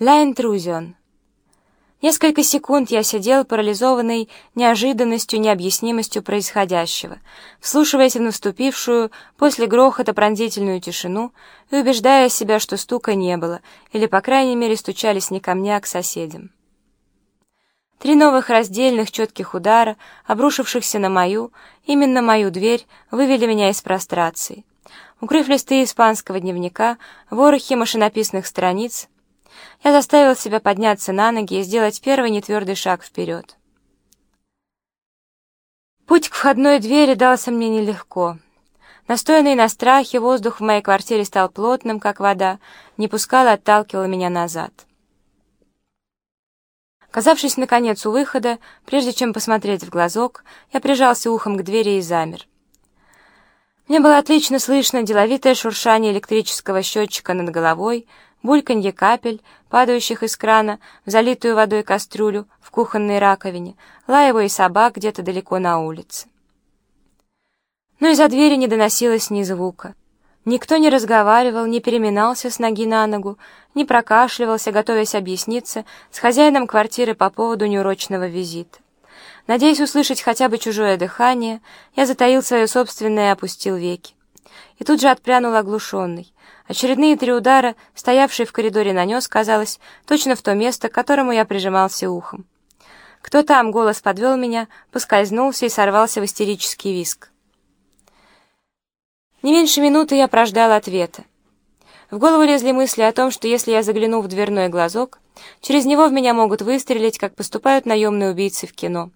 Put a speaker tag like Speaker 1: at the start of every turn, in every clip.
Speaker 1: «Ла интрузион». Несколько секунд я сидел, парализованный неожиданностью, необъяснимостью происходящего, вслушиваясь в наступившую после грохота пронзительную тишину и убеждая себя, что стука не было, или, по крайней мере, стучались не ко мне, а к соседям. Три новых раздельных четких удара, обрушившихся на мою, именно мою дверь, вывели меня из прострации. Укрыв листы испанского дневника, ворохи машинописных страниц, я заставил себя подняться на ноги и сделать первый нетвердый шаг вперед. Путь к входной двери дался мне нелегко. Настоянный на страхе, воздух в моей квартире стал плотным, как вода, не пускал и отталкивал меня назад. Оказавшись, наконец, у выхода, прежде чем посмотреть в глазок, я прижался ухом к двери и замер. Мне было отлично слышно деловитое шуршание электрического счетчика над головой, бульканье капель, падающих из крана в залитую водой кастрюлю в кухонной раковине, лаева и собак где-то далеко на улице. Но из-за двери не доносилось ни звука. Никто не разговаривал, не переминался с ноги на ногу, не прокашливался, готовясь объясниться с хозяином квартиры по поводу неурочного визита. Надеясь услышать хотя бы чужое дыхание, я затаил свое собственное и опустил веки. И тут же отпрянул оглушенный. Очередные три удара, стоявший в коридоре нанес, казалось, точно в то место, к которому я прижимался ухом. «Кто там?» — голос подвел меня, поскользнулся и сорвался в истерический виск. Не меньше минуты я прождал ответа. В голову лезли мысли о том, что если я загляну в дверной глазок, через него в меня могут выстрелить, как поступают наемные убийцы в кино.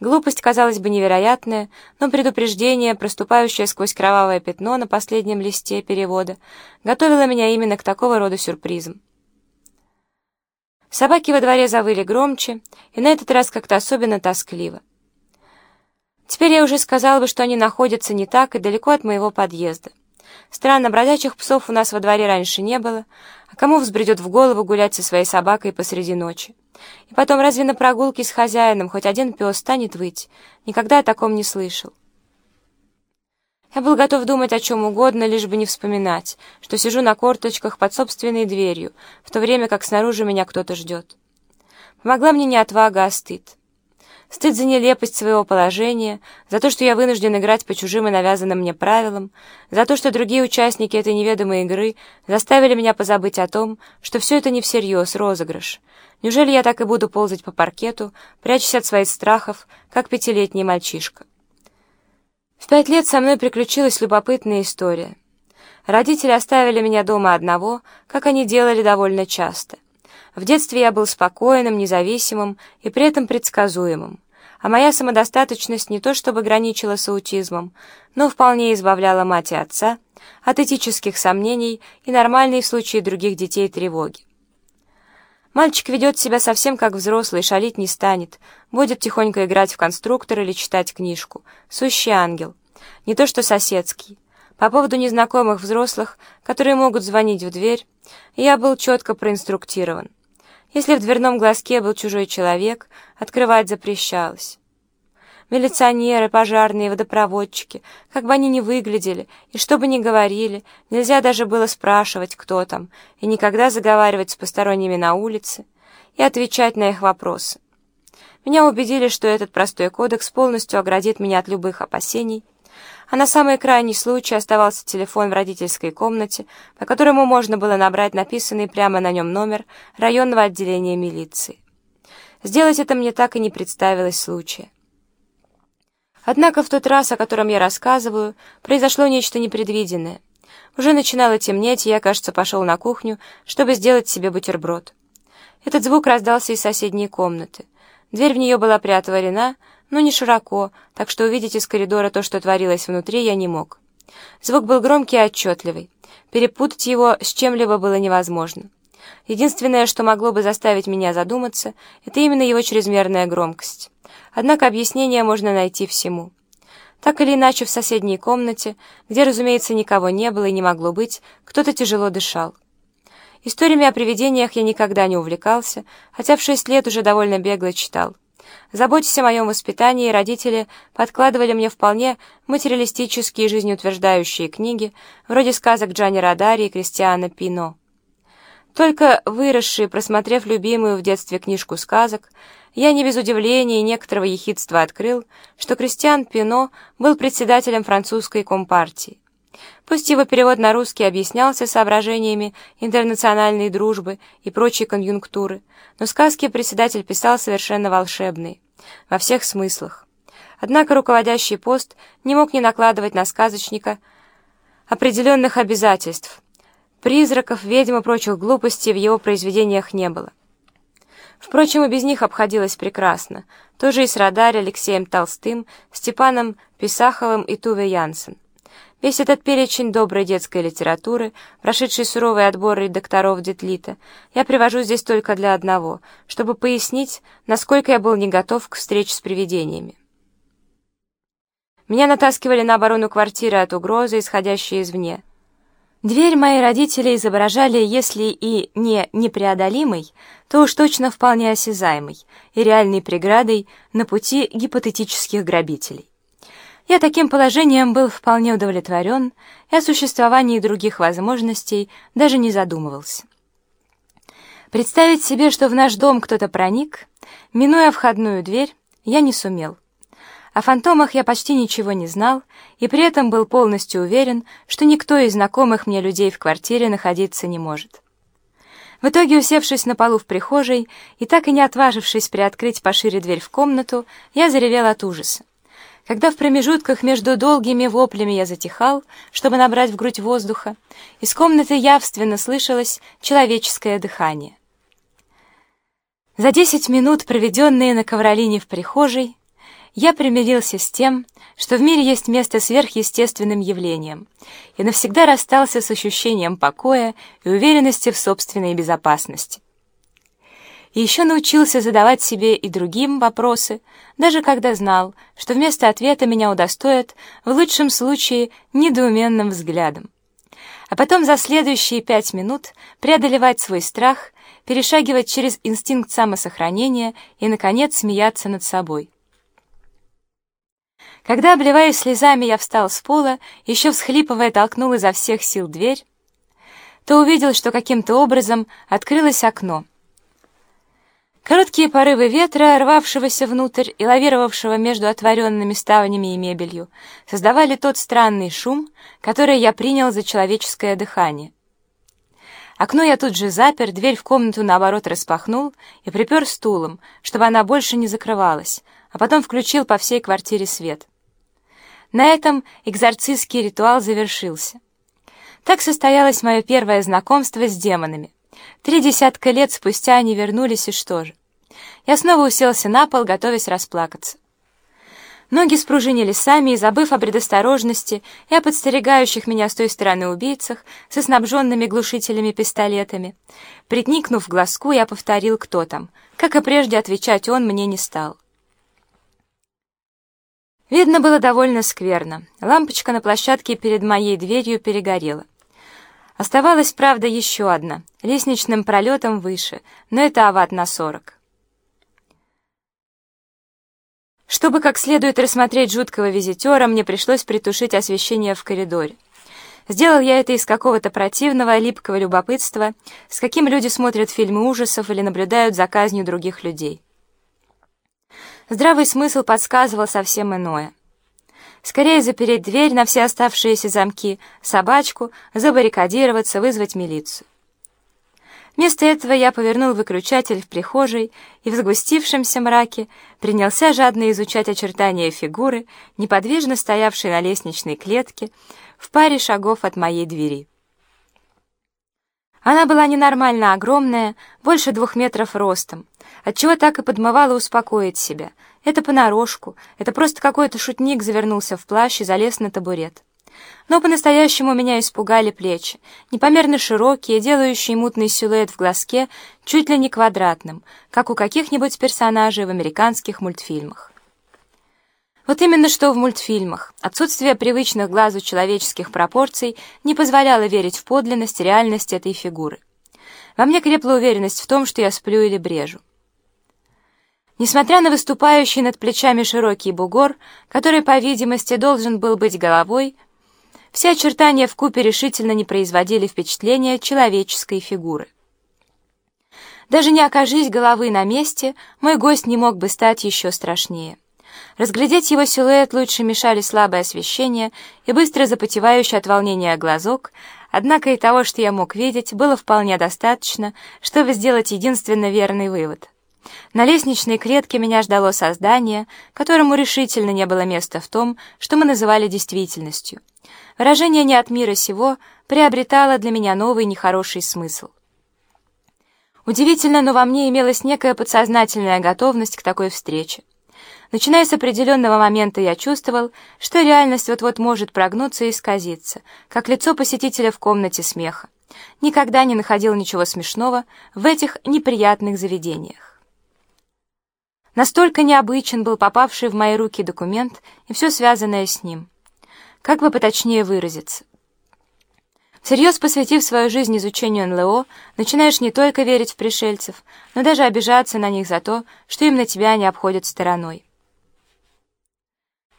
Speaker 1: Глупость, казалось бы, невероятная, но предупреждение, проступающее сквозь кровавое пятно на последнем листе перевода, готовило меня именно к такого рода сюрпризам. Собаки во дворе завыли громче, и на этот раз как-то особенно тоскливо. Теперь я уже сказал бы, что они находятся не так и далеко от моего подъезда. Странно, бродячих псов у нас во дворе раньше не было, а кому взбредет в голову гулять со своей собакой посреди ночи? И потом, разве на прогулке с хозяином хоть один пес станет выть? Никогда о таком не слышал. Я был готов думать о чем угодно, лишь бы не вспоминать, что сижу на корточках под собственной дверью, в то время как снаружи меня кто-то ждет. Помогла мне не отвага, а стыд. Стыд за нелепость своего положения, за то, что я вынужден играть по чужим и навязанным мне правилам, за то, что другие участники этой неведомой игры заставили меня позабыть о том, что все это не всерьез, розыгрыш. Неужели я так и буду ползать по паркету, прячась от своих страхов, как пятилетний мальчишка? В пять лет со мной приключилась любопытная история. Родители оставили меня дома одного, как они делали довольно часто. В детстве я был спокойным, независимым и при этом предсказуемым, а моя самодостаточность не то чтобы граничила с аутизмом, но вполне избавляла мать и отца от этических сомнений и нормальной в случае других детей тревоги. Мальчик ведет себя совсем как взрослый, шалить не станет, будет тихонько играть в конструктор или читать книжку. Сущий ангел. Не то что соседский. По поводу незнакомых взрослых, которые могут звонить в дверь, я был четко проинструктирован. Если в дверном глазке был чужой человек, открывать запрещалось. Милиционеры, пожарные, водопроводчики, как бы они ни выглядели и что бы ни говорили, нельзя даже было спрашивать, кто там, и никогда заговаривать с посторонними на улице и отвечать на их вопросы. Меня убедили, что этот простой кодекс полностью оградит меня от любых опасений а на самый крайний случай оставался телефон в родительской комнате, по которому можно было набрать написанный прямо на нем номер районного отделения милиции. Сделать это мне так и не представилось случая. Однако в тот раз, о котором я рассказываю, произошло нечто непредвиденное. Уже начинало темнеть, и я, кажется, пошел на кухню, чтобы сделать себе бутерброд. Этот звук раздался из соседней комнаты. Дверь в нее была приотворена, но не широко, так что увидеть из коридора то, что творилось внутри, я не мог. Звук был громкий и отчетливый. Перепутать его с чем-либо было невозможно. Единственное, что могло бы заставить меня задуматься, это именно его чрезмерная громкость. Однако объяснение можно найти всему. Так или иначе, в соседней комнате, где, разумеется, никого не было и не могло быть, кто-то тяжело дышал. Историями о привидениях я никогда не увлекался, хотя в шесть лет уже довольно бегло читал. Заботясь о моем воспитании, родители подкладывали мне вполне материалистические жизнеутверждающие книги, вроде сказок Джани Родари и Кристиана Пино. Только выросший, просмотрев любимую в детстве книжку сказок, я не без удивления и некоторого ехидства открыл, что Кристиан Пино был председателем французской компартии. Пусть его перевод на русский объяснялся соображениями интернациональной дружбы и прочей конъюнктуры, но сказки председатель писал совершенно волшебные, во всех смыслах. Однако руководящий пост не мог не накладывать на сказочника определенных обязательств. Призраков, ведьм и прочих глупостей в его произведениях не было. Впрочем, и без них обходилось прекрасно. Тоже и с Радарь Алексеем Толстым, Степаном Писаховым и Туве Янсен. Весь этот перечень доброй детской литературы, прошедший суровый отбор редакторов Детлита, я привожу здесь только для одного, чтобы пояснить, насколько я был не готов к встрече с привидениями. Меня натаскивали на оборону квартиры от угрозы, исходящей извне. Дверь мои родители изображали, если и не непреодолимой, то уж точно вполне осязаемой и реальной преградой на пути гипотетических грабителей. Я таким положением был вполне удовлетворен и о существовании других возможностей даже не задумывался. Представить себе, что в наш дом кто-то проник, минуя входную дверь, я не сумел. О фантомах я почти ничего не знал, и при этом был полностью уверен, что никто из знакомых мне людей в квартире находиться не может. В итоге, усевшись на полу в прихожей и так и не отважившись приоткрыть пошире дверь в комнату, я заревел от ужаса. Когда в промежутках между долгими воплями я затихал, чтобы набрать в грудь воздуха, из комнаты явственно слышалось человеческое дыхание. За десять минут, проведенные на ковролине в прихожей, я примирился с тем, что в мире есть место сверхъестественным явлениям, и навсегда расстался с ощущением покоя и уверенности в собственной безопасности. И еще научился задавать себе и другим вопросы, даже когда знал, что вместо ответа меня удостоят в лучшем случае недоуменным взглядом. А потом за следующие пять минут преодолевать свой страх, перешагивать через инстинкт самосохранения и, наконец, смеяться над собой. Когда, обливаясь слезами, я встал с пола, еще всхлипывая, толкнул изо всех сил дверь, то увидел, что каким-то образом открылось окно. Короткие порывы ветра, рвавшегося внутрь и лавировавшего между отворенными ставнями и мебелью, создавали тот странный шум, который я принял за человеческое дыхание. Окно я тут же запер, дверь в комнату, наоборот, распахнул и припер стулом, чтобы она больше не закрывалась, а потом включил по всей квартире свет. На этом экзорцистский ритуал завершился. Так состоялось мое первое знакомство с демонами. Три десятка лет спустя они вернулись, и что же? Я снова уселся на пол, готовясь расплакаться. Ноги спружинили сами, и, забыв о предосторожности и о подстерегающих меня с той стороны убийцах со снабженными глушителями пистолетами, притникнув к глазку, я повторил, кто там. Как и прежде, отвечать он мне не стал. Видно было довольно скверно. Лампочка на площадке перед моей дверью перегорела. Оставалась, правда, еще одна, лестничным пролетом выше, но это ават на сорок. Чтобы как следует рассмотреть жуткого визитера, мне пришлось притушить освещение в коридоре. Сделал я это из какого-то противного, липкого любопытства, с каким люди смотрят фильмы ужасов или наблюдают за казнью других людей. Здравый смысл подсказывал совсем иное. Скорее запереть дверь на все оставшиеся замки, собачку, забаррикадироваться, вызвать милицию. Вместо этого я повернул выключатель в прихожей и в сгустившемся мраке принялся жадно изучать очертания фигуры, неподвижно стоявшей на лестничной клетке в паре шагов от моей двери. Она была ненормально огромная, больше двух метров ростом, отчего так и подмывала успокоить себя. Это понарошку, это просто какой-то шутник завернулся в плащ и залез на табурет. Но по-настоящему меня испугали плечи, непомерно широкие, делающие мутный силуэт в глазке чуть ли не квадратным, как у каких-нибудь персонажей в американских мультфильмах. Вот именно что в мультфильмах. Отсутствие привычных глазу человеческих пропорций не позволяло верить в подлинность реальность этой фигуры. Во мне крепла уверенность в том, что я сплю или брежу. Несмотря на выступающий над плечами широкий бугор, который, по видимости, должен был быть головой, все очертания в купе решительно не производили впечатления человеческой фигуры. Даже не окажись головы на месте, мой гость не мог бы стать еще страшнее. Разглядеть его силуэт лучше мешали слабое освещение и быстро запотевающий от волнения глазок, однако и того, что я мог видеть, было вполне достаточно, чтобы сделать единственно верный вывод. На лестничной клетке меня ждало создание, которому решительно не было места в том, что мы называли действительностью. Выражение «не от мира сего» приобретало для меня новый нехороший смысл. Удивительно, но во мне имелась некая подсознательная готовность к такой встрече. Начиная с определенного момента я чувствовал, что реальность вот-вот может прогнуться и исказиться, как лицо посетителя в комнате смеха. Никогда не находил ничего смешного в этих неприятных заведениях. Настолько необычен был попавший в мои руки документ и все связанное с ним. Как бы поточнее выразиться. Всерьез посвятив свою жизнь изучению НЛО, начинаешь не только верить в пришельцев, но даже обижаться на них за то, что именно тебя не обходят стороной.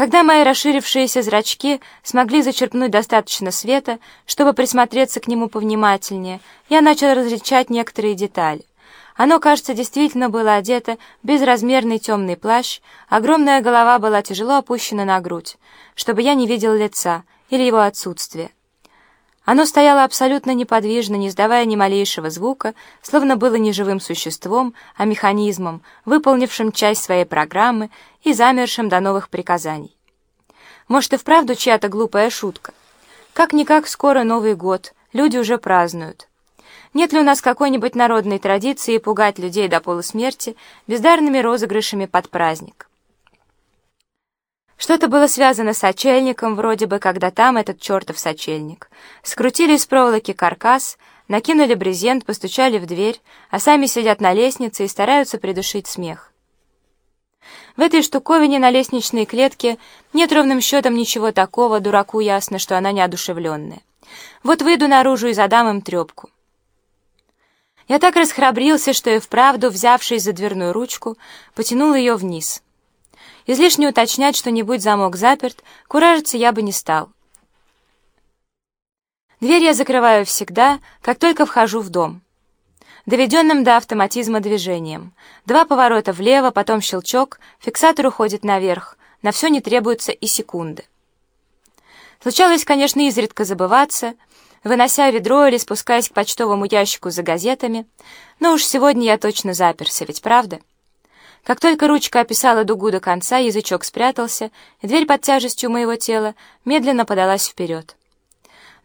Speaker 1: Когда мои расширившиеся зрачки смогли зачерпнуть достаточно света, чтобы присмотреться к нему повнимательнее, я начал различать некоторые детали. Оно, кажется, действительно было одето в безразмерный темный плащ, огромная голова была тяжело опущена на грудь, чтобы я не видел лица или его отсутствие. Оно стояло абсолютно неподвижно, не издавая ни малейшего звука, словно было не живым существом, а механизмом, выполнившим часть своей программы и замершим до новых приказаний. Может, и вправду чья-то глупая шутка? Как-никак скоро Новый год, люди уже празднуют. Нет ли у нас какой-нибудь народной традиции пугать людей до полусмерти бездарными розыгрышами под праздник? Что-то было связано с сочельником, вроде бы, когда там этот чертов сочельник. Скрутили из проволоки каркас, накинули брезент, постучали в дверь, а сами сидят на лестнице и стараются придушить смех. В этой штуковине на лестничной клетке нет ровным счетом ничего такого, дураку ясно, что она неодушевленная. Вот выйду наружу и задам им трепку. Я так расхрабрился, что и вправду, взявшись за дверную ручку, потянул ее вниз — Излишне уточнять, что не будь замок заперт, куражиться я бы не стал. Дверь я закрываю всегда, как только вхожу в дом. Доведенным до автоматизма движением. Два поворота влево, потом щелчок, фиксатор уходит наверх, на все не требуется и секунды. Случалось, конечно, изредка забываться, вынося ведро или спускаясь к почтовому ящику за газетами, но уж сегодня я точно заперся, ведь правда? Как только ручка описала дугу до конца, язычок спрятался, и дверь под тяжестью моего тела медленно подалась вперед.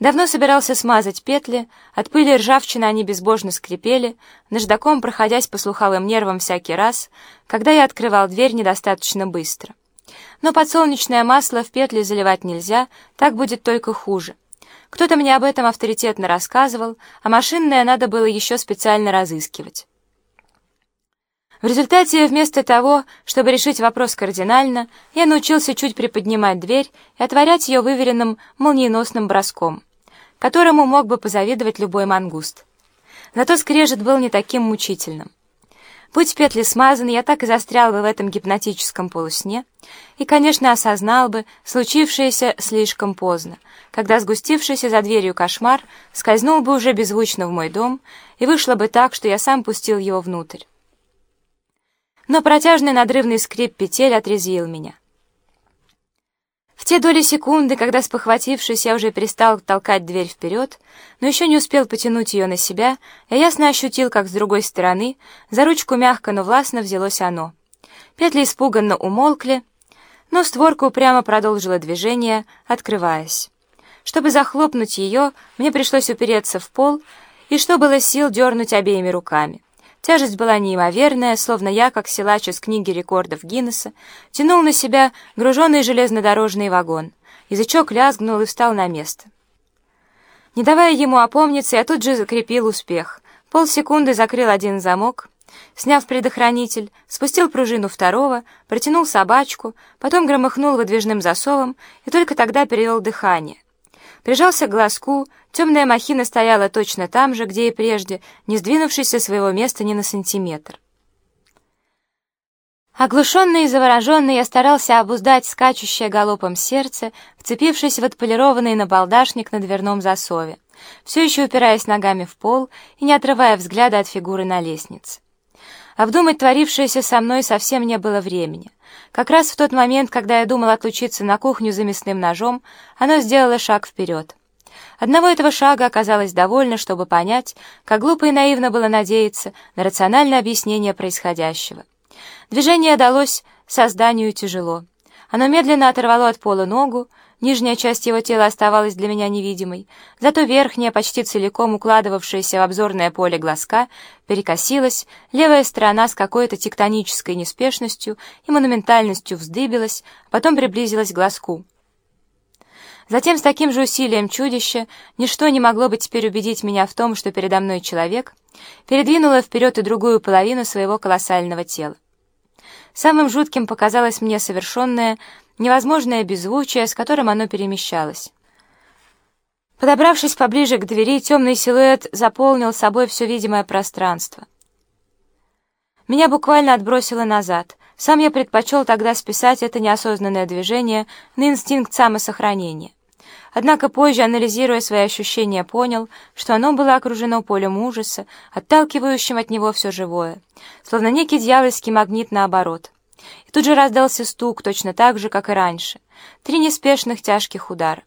Speaker 1: Давно собирался смазать петли, от пыли и ржавчины они безбожно скрипели, наждаком проходясь по слуховым нервам всякий раз, когда я открывал дверь недостаточно быстро. Но подсолнечное масло в петли заливать нельзя, так будет только хуже. Кто-то мне об этом авторитетно рассказывал, а машинное надо было еще специально разыскивать. В результате, вместо того, чтобы решить вопрос кардинально, я научился чуть приподнимать дверь и отворять ее выверенным молниеносным броском, которому мог бы позавидовать любой мангуст. Зато скрежет был не таким мучительным. Будь петли смазаны, я так и застрял бы в этом гипнотическом полусне и, конечно, осознал бы случившееся слишком поздно, когда сгустившийся за дверью кошмар скользнул бы уже беззвучно в мой дом, и вышло бы так, что я сам пустил его внутрь но протяжный надрывный скрип петель отрезвил меня. В те доли секунды, когда, спохватившись, я уже перестал толкать дверь вперед, но еще не успел потянуть ее на себя, я ясно ощутил, как с другой стороны за ручку мягко, но властно взялось оно. Петли испуганно умолкли, но створка упрямо продолжила движение, открываясь. Чтобы захлопнуть ее, мне пришлось упереться в пол и, что было сил, дернуть обеими руками. Тяжесть была неимоверная, словно я, как силач из книги рекордов Гиннесса, тянул на себя груженный железнодорожный вагон. Язычок лязгнул и встал на место. Не давая ему опомниться, я тут же закрепил успех. Полсекунды закрыл один замок, сняв предохранитель, спустил пружину второго, протянул собачку, потом громыхнул выдвижным засовом и только тогда перевел дыхание. Прижался к глазку, темная махина стояла точно там же, где и прежде, не сдвинувшись со своего места ни на сантиметр. Оглушенный и завороженный я старался обуздать скачущее галопом сердце, вцепившись в отполированный набалдашник на дверном засове. все еще упираясь ногами в пол и не отрывая взгляда от фигуры на лестнице. Обдумать творившееся со мной совсем не было времени. Как раз в тот момент, когда я думал отлучиться на кухню за мясным ножом, оно сделало шаг вперед. Одного этого шага оказалось довольно, чтобы понять, как глупо и наивно было надеяться на рациональное объяснение происходящего. Движение далось созданию тяжело. Оно медленно оторвало от пола ногу, нижняя часть его тела оставалась для меня невидимой, зато верхняя, почти целиком укладывавшаяся в обзорное поле глазка, перекосилась, левая сторона с какой-то тектонической неспешностью и монументальностью вздыбилась, потом приблизилась к глазку. Затем с таким же усилием чудища ничто не могло бы теперь убедить меня в том, что передо мной человек, передвинуло вперед и другую половину своего колоссального тела. Самым жутким показалось мне совершенное, невозможное беззвучие, с которым оно перемещалось. Подобравшись поближе к двери, темный силуэт заполнил собой все видимое пространство. Меня буквально отбросило назад. Сам я предпочел тогда списать это неосознанное движение на инстинкт самосохранения. Однако позже, анализируя свои ощущения, понял, что оно было окружено полем ужаса, отталкивающим от него все живое, словно некий дьявольский магнит наоборот. И тут же раздался стук, точно так же, как и раньше. Три неспешных тяжких удара.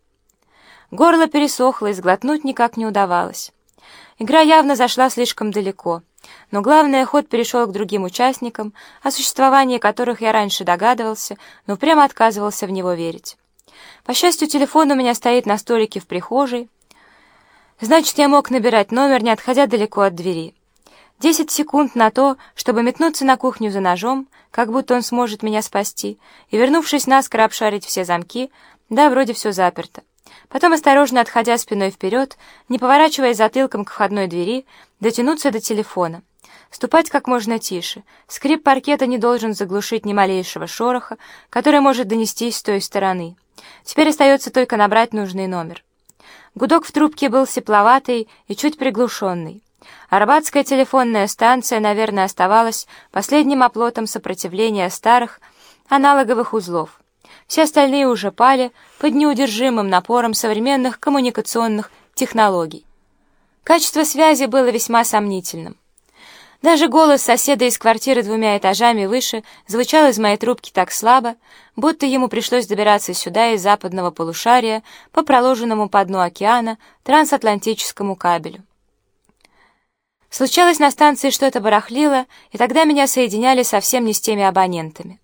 Speaker 1: Горло пересохло, и сглотнуть никак не удавалось. Игра явно зашла слишком далеко. Но главное, ход перешел к другим участникам, о существовании которых я раньше догадывался, но прямо отказывался в него верить. По счастью, телефон у меня стоит на столике в прихожей. Значит, я мог набирать номер, не отходя далеко от двери. Десять секунд на то, чтобы метнуться на кухню за ножом, как будто он сможет меня спасти, и, вернувшись наскоро обшарить все замки, да, вроде все заперто. Потом, осторожно отходя спиной вперед, не поворачиваясь затылком к входной двери, дотянуться до телефона. Ступать как можно тише. Скрип паркета не должен заглушить ни малейшего шороха, который может донестись с той стороны. Теперь остается только набрать нужный номер. Гудок в трубке был сепловатый и чуть приглушенный. Арбатская телефонная станция, наверное, оставалась последним оплотом сопротивления старых аналоговых узлов. Все остальные уже пали под неудержимым напором современных коммуникационных технологий. Качество связи было весьма сомнительным. Даже голос соседа из квартиры двумя этажами выше звучал из моей трубки так слабо, будто ему пришлось добираться сюда из западного полушария по проложенному по дну океана трансатлантическому кабелю. Случалось на станции что-то барахлило, и тогда меня соединяли совсем не с теми абонентами.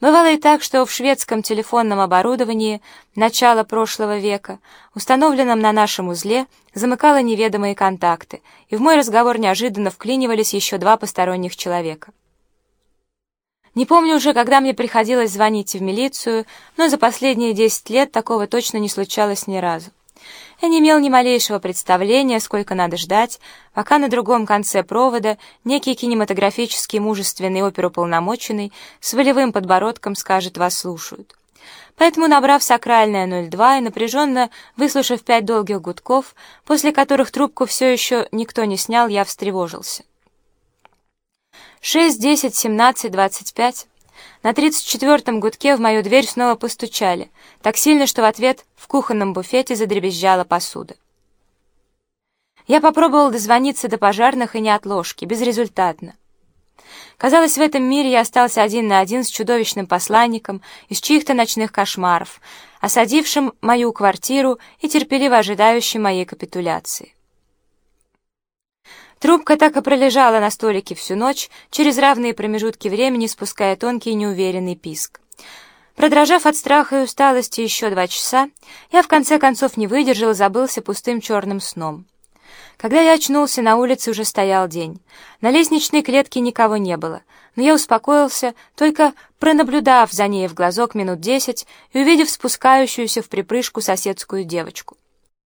Speaker 1: Бывало и так, что в шведском телефонном оборудовании начала прошлого века, установленном на нашем узле, замыкало неведомые контакты, и в мой разговор неожиданно вклинивались еще два посторонних человека. Не помню уже, когда мне приходилось звонить в милицию, но за последние десять лет такого точно не случалось ни разу. Я не имел ни малейшего представления, сколько надо ждать, пока на другом конце провода некий кинематографический мужественный оперуполномоченный с волевым подбородком скажет «вас слушают». Поэтому, набрав сакральное 02 и напряженно выслушав пять долгих гудков, после которых трубку все еще никто не снял, я встревожился. Шесть, десять, семнадцать, двадцать пять. На тридцать четвертом гудке в мою дверь снова постучали, так сильно, что в ответ в кухонном буфете задребезжала посуда. Я попробовал дозвониться до пожарных и не от ложки, безрезультатно. Казалось, в этом мире я остался один на один с чудовищным посланником из чьих-то ночных кошмаров, осадившим мою квартиру и терпеливо ожидающим моей капитуляции. Трубка так и пролежала на столике всю ночь, через равные промежутки времени спуская тонкий неуверенный писк. Продрожав от страха и усталости еще два часа, я в конце концов не выдержал и забылся пустым черным сном. Когда я очнулся, на улице уже стоял день. На лестничной клетке никого не было, но я успокоился, только пронаблюдав за ней в глазок минут десять и увидев спускающуюся в припрыжку соседскую девочку.